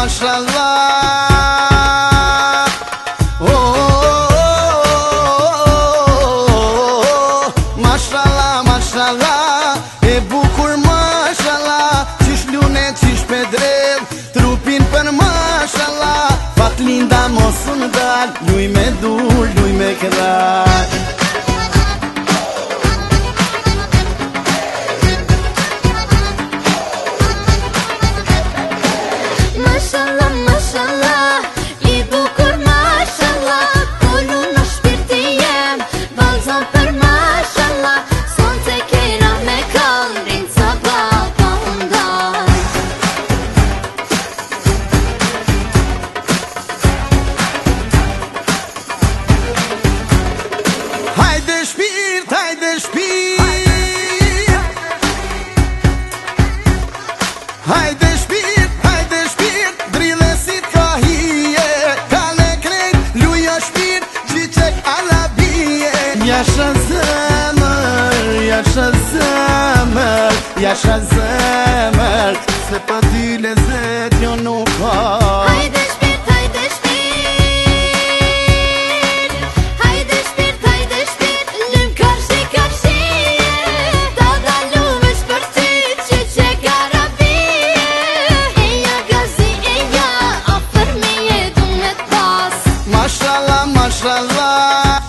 mashallah o o mashallah mashallah e bukur mashallah çish lune çish pedrel trupin për mashallah fat linda mosun dal luj me dul luj me kral Ja shën zemër Se për ty le zet jo nuk ka Hajde shpirt, hajde shpirt Hajde shpirt, hajde shpirt Lëm kërshi, kërshi Ta da lume shpër Që që gara rabi E ja gazi, e ja O për me jetu me pas Mashallah, mashallah